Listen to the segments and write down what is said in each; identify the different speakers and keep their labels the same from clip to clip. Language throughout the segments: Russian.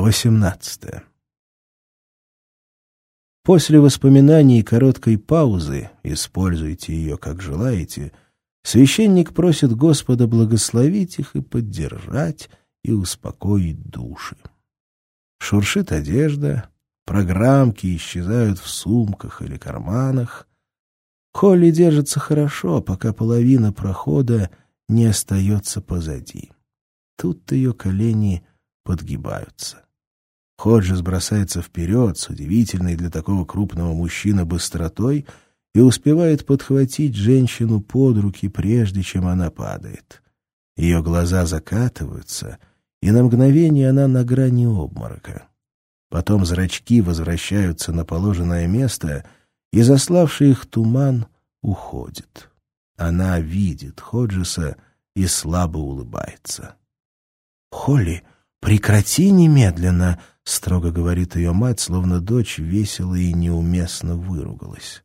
Speaker 1: 18. После воспоминаний и короткой паузы, используйте ее как желаете, священник просит Господа благословить их и поддержать, и успокоить души. Шуршит одежда, программки исчезают в сумках или карманах. Холли держится хорошо, пока половина прохода не остается позади. Тут ее колени подгибаются. Ходжес бросается вперед с удивительной для такого крупного мужчины быстротой и успевает подхватить женщину под руки, прежде чем она падает. Ее глаза закатываются, и на мгновение она на грани обморока. Потом зрачки возвращаются на положенное место, и заславший их туман уходит. Она видит Ходжеса и слабо улыбается. «Холли!» «Прекрати немедленно!» — строго говорит ее мать, словно дочь весело и неуместно выругалась.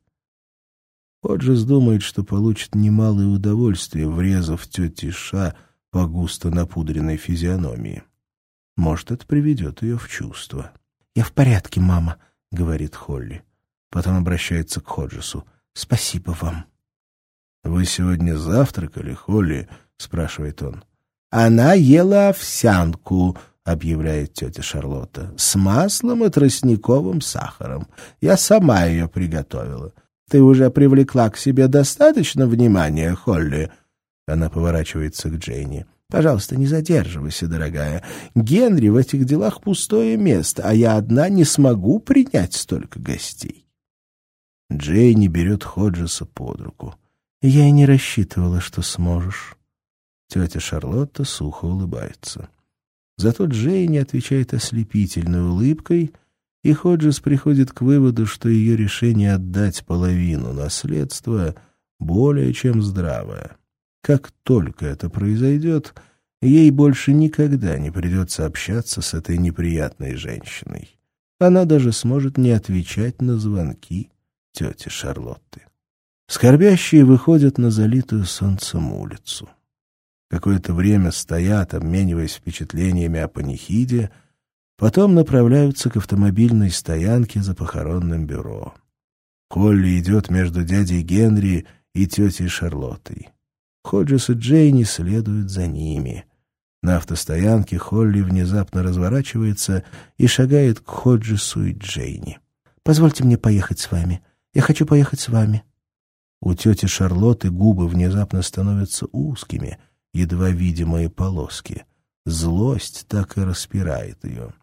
Speaker 1: Ходжес думает, что получит немалое удовольствие, врезав тете Ша по густо напудренной физиономии. Может, это приведет ее в чувство. «Я в порядке, мама», — говорит Холли. Потом обращается к Ходжесу. «Спасибо вам». «Вы сегодня завтракали, Холли?» — спрашивает он. «Она ела овсянку», — объявляет тетя Шарлотта, — «с маслом и тростниковым сахаром. Я сама ее приготовила. Ты уже привлекла к себе достаточно внимания, Холли?» Она поворачивается к Джейни. «Пожалуйста, не задерживайся, дорогая. Генри в этих делах пустое место, а я одна не смогу принять столько гостей». Джейни берет Ходжеса под руку. «Я и не рассчитывала, что сможешь». Тетя Шарлотта сухо улыбается. Зато Джейни отвечает ослепительной улыбкой, и Ходжес приходит к выводу, что ее решение отдать половину наследства более чем здравое. Как только это произойдет, ей больше никогда не придется общаться с этой неприятной женщиной. Она даже сможет не отвечать на звонки тети Шарлотты. Скорбящие выходят на залитую солнцем улицу какое-то время стоят, обмениваясь впечатлениями о панихиде, потом направляются к автомобильной стоянке за похоронным бюро. Холли идет между дядей Генри и тетей Шарлоттой. Ходжес и Джейни следуют за ними. На автостоянке Холли внезапно разворачивается и шагает к Ходжесу и Джейни. «Позвольте мне поехать с вами. Я хочу поехать с вами». У тети Шарлотты губы внезапно становятся узкими — едва видимые полоски. Злость так и распирает ее.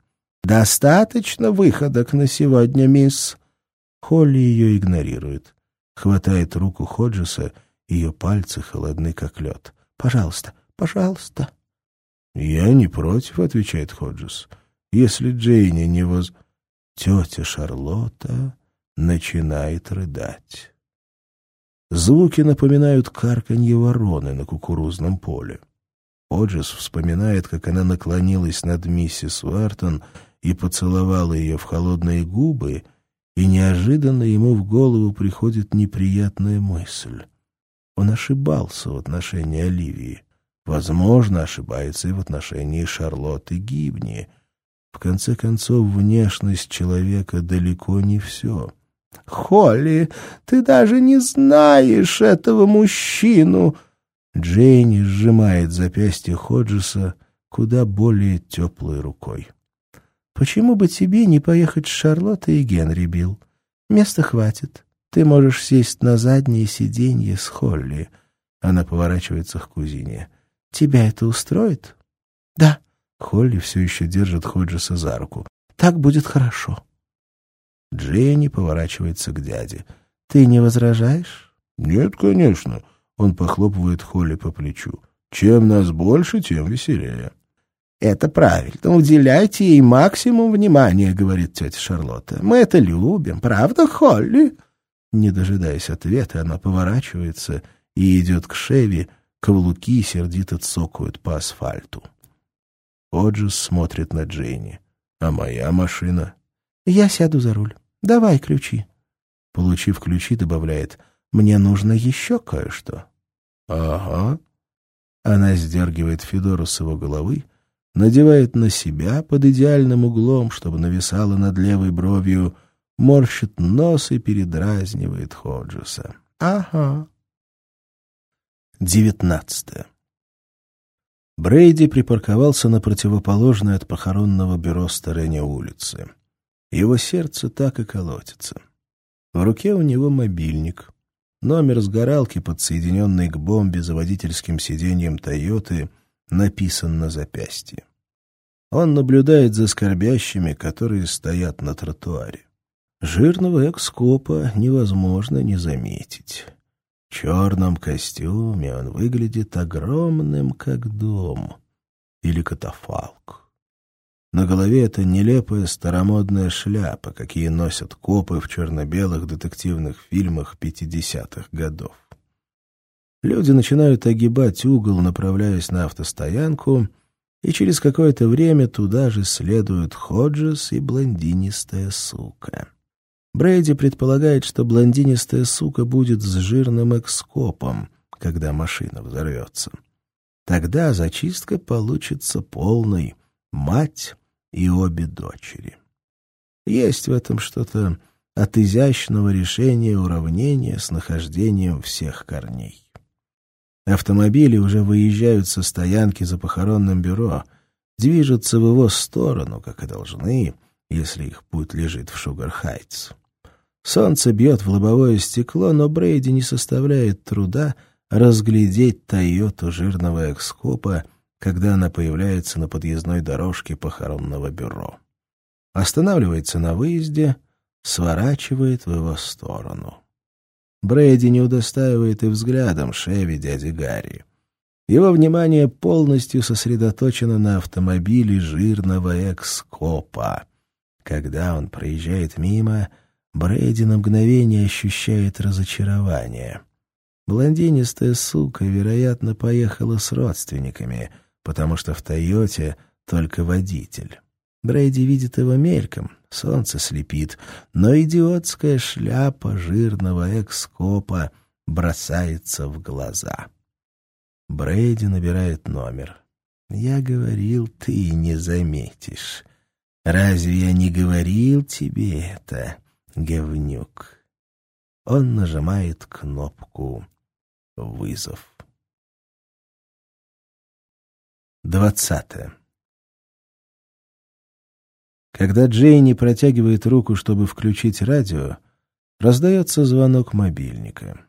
Speaker 1: «Достаточно выходок на сегодня, мисс!» Холли ее игнорирует. Хватает руку Ходжеса, ее пальцы холодны, как лед. «Пожалуйста, пожалуйста!» «Я не против», — отвечает Ходжес. «Если Джейни не воз...» Тетя Шарлотта начинает рыдать. Звуки напоминают карканье вороны на кукурузном поле. Оджис вспоминает, как она наклонилась над миссис Уартон и поцеловала ее в холодные губы, и неожиданно ему в голову приходит неприятная мысль. Он ошибался в отношении Оливии. Возможно, ошибается и в отношении Шарлотты Гибни. В конце концов, внешность человека далеко не все. Холли, ты даже не знаешь этого мужчину!» Джейни сжимает запястье Ходжеса куда более теплой рукой. «Почему бы тебе не поехать с Шарлоттой и Генри, Билл? Места хватит. Ты можешь сесть на заднее сиденье с Холли». Она поворачивается к кузине. «Тебя это устроит?» «Да». Холли все еще держит Ходжеса за руку. «Так будет хорошо». Дженни поворачивается к дяде. «Ты не возражаешь?» «Нет, конечно». Он похлопывает Холли по плечу. «Чем нас больше, тем веселее». «Это правильно. Уделяйте ей максимум внимания», — говорит тетя Шарлотта. «Мы это любим. Правда, Холли?» Не дожидаясь ответа, она поворачивается и идет к Шеви, каблуки сердито цокают по асфальту. Оджис смотрит на Дженни. «А моя машина?» «Я сяду за руль». Давай ключи. Получив ключи, добавляет, мне нужно еще кое-что. Ага. Она сдергивает Федору с его головы, надевает на себя под идеальным углом, чтобы нависала над левой бровью, морщит нос и передразнивает Ходжеса. Ага. Девятнадцатое. Брейди припарковался на противоположной от похоронного бюро стороне улицы. Его сердце так и колотится. В руке у него мобильник. Номер сгоралки, подсоединенный к бомбе за водительским сиденьем «Тойоты», написан на запястье. Он наблюдает за скорбящими, которые стоят на тротуаре. Жирного экскопа невозможно не заметить. В черном костюме он выглядит огромным, как дом или катафалк. На голове это нелепая старомодная шляпа, какие носят копы в черно-белых детективных фильмах 50-х годов. Люди начинают огибать угол, направляясь на автостоянку, и через какое-то время туда же следуют Ходжес и блондинистая сука. Брейди предполагает, что блондинистая сука будет с жирным экскопом, когда машина взорвется. Тогда зачистка получится полной. Мать и обе дочери. Есть в этом что-то от изящного решения уравнения с нахождением всех корней. Автомобили уже выезжают со стоянки за похоронным бюро, движутся в его сторону, как и должны, если их путь лежит в Шугар-Хайтс. Солнце бьет в лобовое стекло, но Брейди не составляет труда разглядеть Тойоту жирного экскопа, когда она появляется на подъездной дорожке похоронного бюро. Останавливается на выезде, сворачивает в его сторону. Брейди не удостаивает и взглядом Шеви дяди Гарри. Его внимание полностью сосредоточено на автомобиле жирного экскопа. Когда он проезжает мимо, Брейди на мгновение ощущает разочарование. Блондинистая сука, вероятно, поехала с родственниками — потому что в «Тойоте» только водитель. Брейди видит его мельком, солнце слепит, но идиотская шляпа жирного экскопа бросается в глаза. Брейди набирает номер. «Я говорил, ты не заметишь. Разве я не говорил тебе это, говнюк?» Он нажимает кнопку «Вызов». Двадцатое. Когда Джейни протягивает руку, чтобы включить радио, раздается звонок мобильника.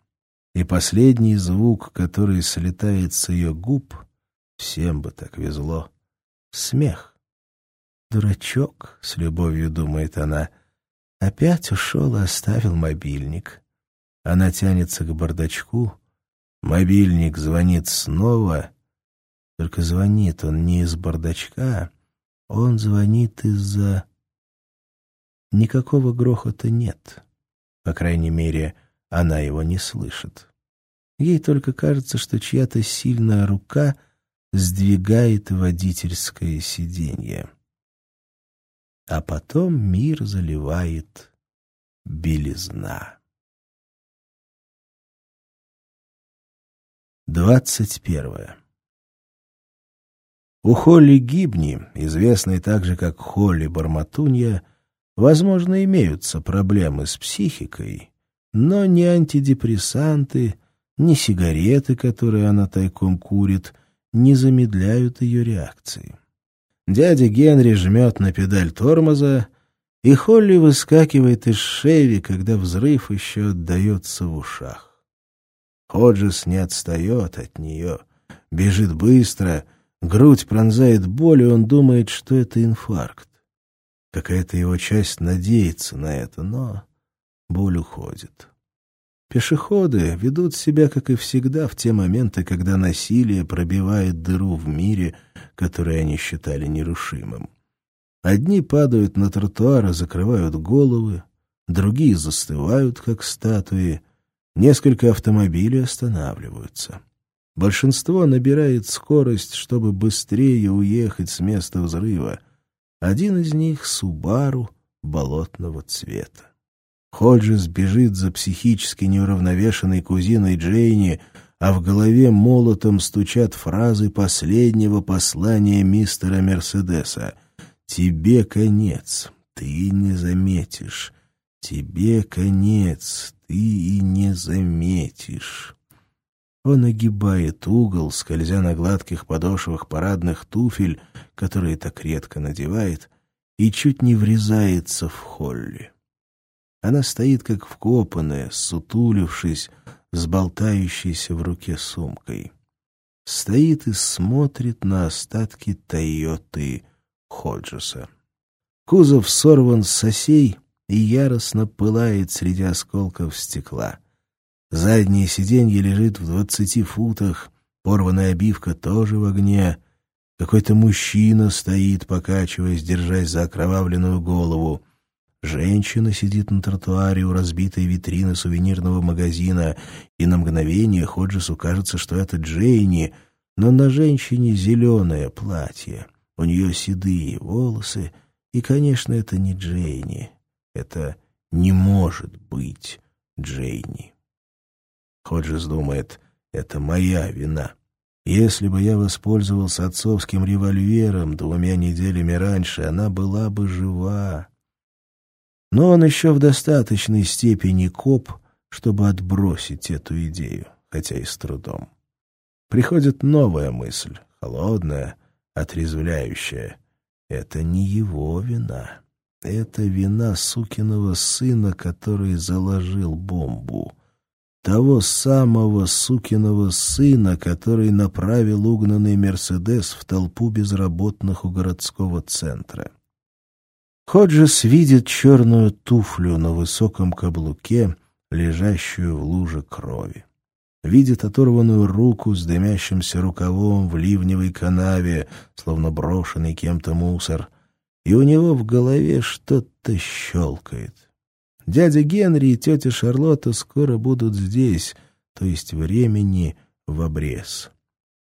Speaker 1: И последний звук, который слетает с ее губ, всем бы так везло, — смех. «Дурачок», — с любовью думает она, — опять ушел и оставил мобильник. Она тянется к бардачку, мобильник звонит снова — только звонит он не из бардачка, он звонит из-за... Никакого грохота нет. По крайней мере, она его не слышит. Ей только кажется, что чья-то сильная рука сдвигает водительское сиденье. А потом мир заливает белизна. Двадцать первое. У Холли Гибни, известной также как Холли Барматунья, возможно, имеются проблемы с психикой, но ни антидепрессанты, ни сигареты, которые она тайком курит, не замедляют ее реакции. Дядя Генри жмет на педаль тормоза, и Холли выскакивает из шеви, когда взрыв еще отдается в ушах. Ходжес не отстает от нее, бежит быстро — Грудь пронзает боль, и он думает, что это инфаркт. Какая-то его часть надеется на это, но боль уходит. Пешеходы ведут себя, как и всегда, в те моменты, когда насилие пробивает дыру в мире, который они считали нерушимым. Одни падают на тротуар и закрывают головы, другие застывают, как статуи, несколько автомобилей останавливаются. Большинство набирает скорость, чтобы быстрее уехать с места взрыва. Один из них — Субару болотного цвета. Ходжес бежит за психически неуравновешенной кузиной Джейни, а в голове молотом стучат фразы последнего послания мистера Мерседеса. «Тебе конец, ты не заметишь. Тебе конец, ты и не заметишь». Он огибает угол, скользя на гладких подошвах парадных туфель, которые так редко надевает, и чуть не врезается в Холли. Она стоит как вкопанная, сутулившись, с болтающейся в руке сумкой. Стоит и смотрит на остатки Тойоты Ходжеса. Кузов сорван с осей и яростно пылает среди осколков стекла. Заднее сиденье лежит в двадцати футах, порванная обивка тоже в огне. Какой-то мужчина стоит, покачиваясь, держась за окровавленную голову. Женщина сидит на тротуаре у разбитой витрины сувенирного магазина, и на мгновение Ходжесу кажется, что это Джейни, но на женщине зеленое платье, у нее седые волосы, и, конечно, это не Джейни. Это не может быть Джейни. Ходжес думает, это моя вина. Если бы я воспользовался отцовским револьвером двумя неделями раньше, она была бы жива. Но он еще в достаточной степени коп, чтобы отбросить эту идею, хотя и с трудом. Приходит новая мысль, холодная, отрезвляющая. Это не его вина. Это вина сукиного сына, который заложил бомбу. Того самого сукиного сына, который направил угнанный «Мерседес» в толпу безработных у городского центра. Ходжес видит черную туфлю на высоком каблуке, лежащую в луже крови. Видит оторванную руку с дымящимся рукавом в ливневой канаве, словно брошенный кем-то мусор, и у него в голове что-то щелкает. Дядя Генри и тетя Шарлотта скоро будут здесь, то есть времени в обрез.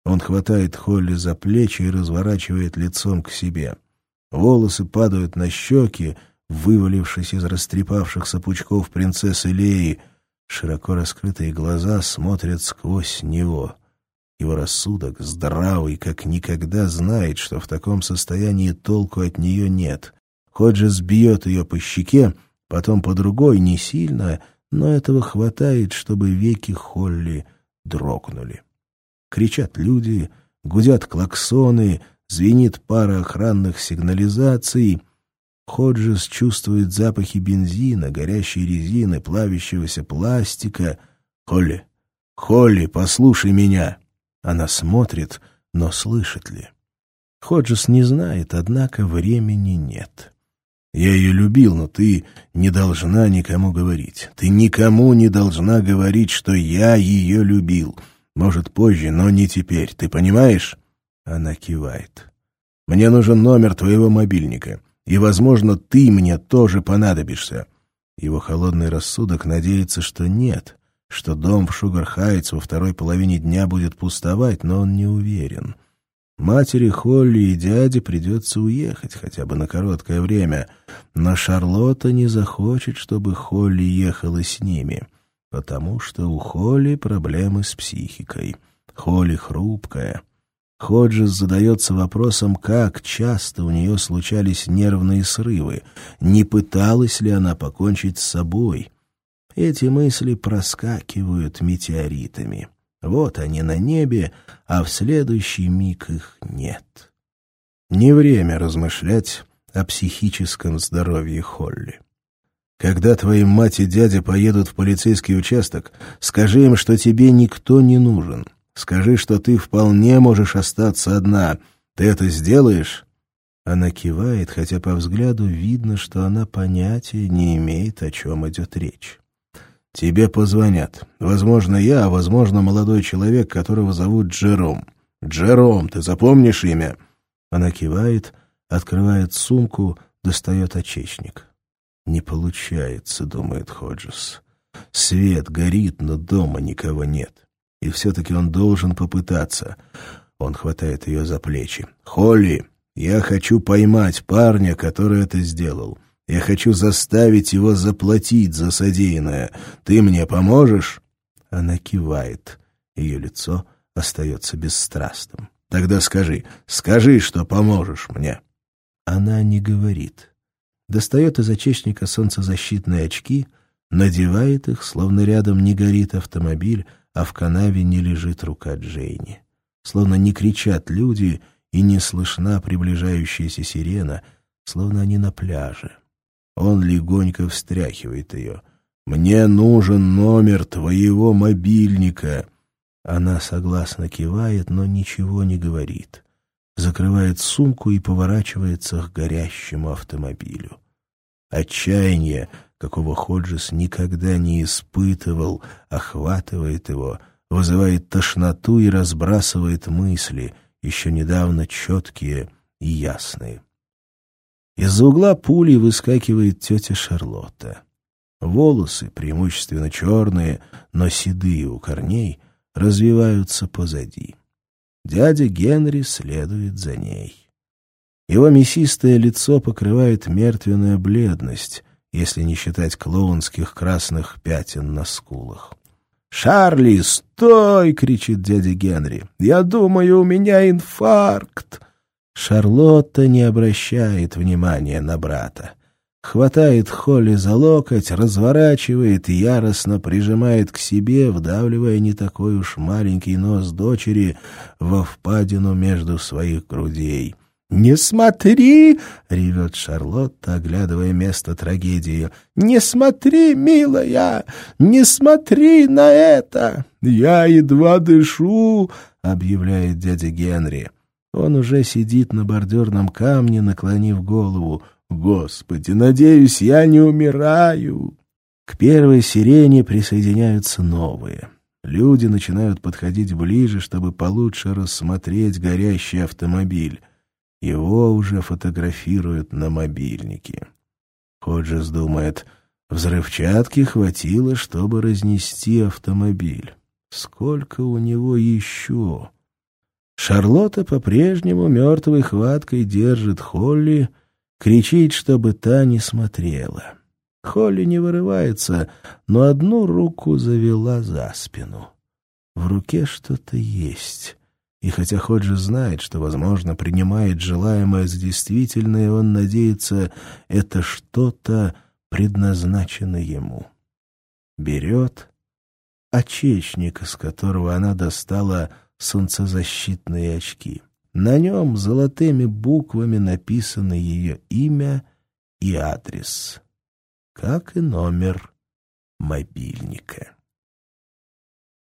Speaker 1: Он хватает Холли за плечи и разворачивает лицом к себе — Волосы падают на щеки, вывалившись из растрепавшихся пучков принцессы Леи. Широко раскрытые глаза смотрят сквозь него. Его рассудок, здравый, как никогда, знает, что в таком состоянии толку от нее нет. Ходжес бьет ее по щеке, потом по другой, не сильно, но этого хватает, чтобы веки Холли дрогнули. Кричат люди, гудят клаксоны, Звенит пара охранных сигнализаций. Ходжес чувствует запахи бензина, горящей резины, плавящегося пластика. «Холли! Холли, послушай меня!» Она смотрит, но слышит ли? Ходжес не знает, однако времени нет. «Я ее любил, но ты не должна никому говорить. Ты никому не должна говорить, что я ее любил. Может, позже, но не теперь. Ты понимаешь?» Она кивает. «Мне нужен номер твоего мобильника, и, возможно, ты мне тоже понадобишься». Его холодный рассудок надеется, что нет, что дом в Шугар-Хайтс во второй половине дня будет пустовать, но он не уверен. Матери Холли и дяде придется уехать хотя бы на короткое время, но Шарлотта не захочет, чтобы Холли ехала с ними, потому что у Холли проблемы с психикой. Холли хрупкая, Ходжес задается вопросом, как часто у нее случались нервные срывы, не пыталась ли она покончить с собой. Эти мысли проскакивают метеоритами. Вот они на небе, а в следующий миг их нет. Не время размышлять о психическом здоровье Холли. Когда твои мать и дядя поедут в полицейский участок, скажи им, что тебе никто не нужен — Скажи, что ты вполне можешь остаться одна. Ты это сделаешь?» Она кивает, хотя по взгляду видно, что она понятия не имеет, о чем идет речь. «Тебе позвонят. Возможно, я, а возможно, молодой человек, которого зовут Джером. Джером, ты запомнишь имя?» Она кивает, открывает сумку, достает очечник. «Не получается», — думает Ходжес. «Свет горит, но дома никого нет». И все-таки он должен попытаться. Он хватает ее за плечи. «Холли, я хочу поймать парня, который это сделал. Я хочу заставить его заплатить за содеянное. Ты мне поможешь?» Она кивает. Ее лицо остается бесстрастным. «Тогда скажи, скажи, что поможешь мне!» Она не говорит. Достает из очечника солнцезащитные очки, надевает их, словно рядом не горит автомобиль, а в канаве не лежит рука Джейни. Словно не кричат люди и не слышна приближающаяся сирена, словно они на пляже. Он легонько встряхивает ее. «Мне нужен номер твоего мобильника!» Она согласно кивает, но ничего не говорит. Закрывает сумку и поворачивается к горящему автомобилю. Отчаяние, какого Ходжес никогда не испытывал, охватывает его, вызывает тошноту и разбрасывает мысли, еще недавно четкие и ясные. Из-за угла пули выскакивает тетя Шарлотта. Волосы, преимущественно черные, но седые у корней, развиваются позади. Дядя Генри следует за ней. Его мясистое лицо покрывает мертвенная бледность, если не считать клоунских красных пятен на скулах. «Шарли, стой!» — кричит дядя Генри. «Я думаю, у меня инфаркт!» Шарлотта не обращает внимания на брата. Хватает Холли за локоть, разворачивает и яростно прижимает к себе, вдавливая не такой уж маленький нос дочери во впадину между своих грудей. «Не смотри!» — ревет Шарлотта, оглядывая место трагедии. «Не смотри, милая! Не смотри на это!» «Я едва дышу!» — объявляет дядя Генри. Он уже сидит на бордюрном камне, наклонив голову. «Господи, надеюсь, я не умираю!» К первой сирене присоединяются новые. Люди начинают подходить ближе, чтобы получше рассмотреть горящий автомобиль. Его уже фотографируют на мобильнике. Ходжес думает, взрывчатки хватило, чтобы разнести автомобиль. Сколько у него еще? Шарлотта по-прежнему мертвой хваткой держит Холли, кричит, чтобы та не смотрела. Холли не вырывается, но одну руку завела за спину. В руке что-то есть. И хотя Ходжи знает, что, возможно, принимает желаемое за действительное, он надеется, это что-то предназначено ему. Берет очечник, из которого она достала солнцезащитные очки. На нем золотыми буквами написано ее имя и адрес, как и номер мобильника.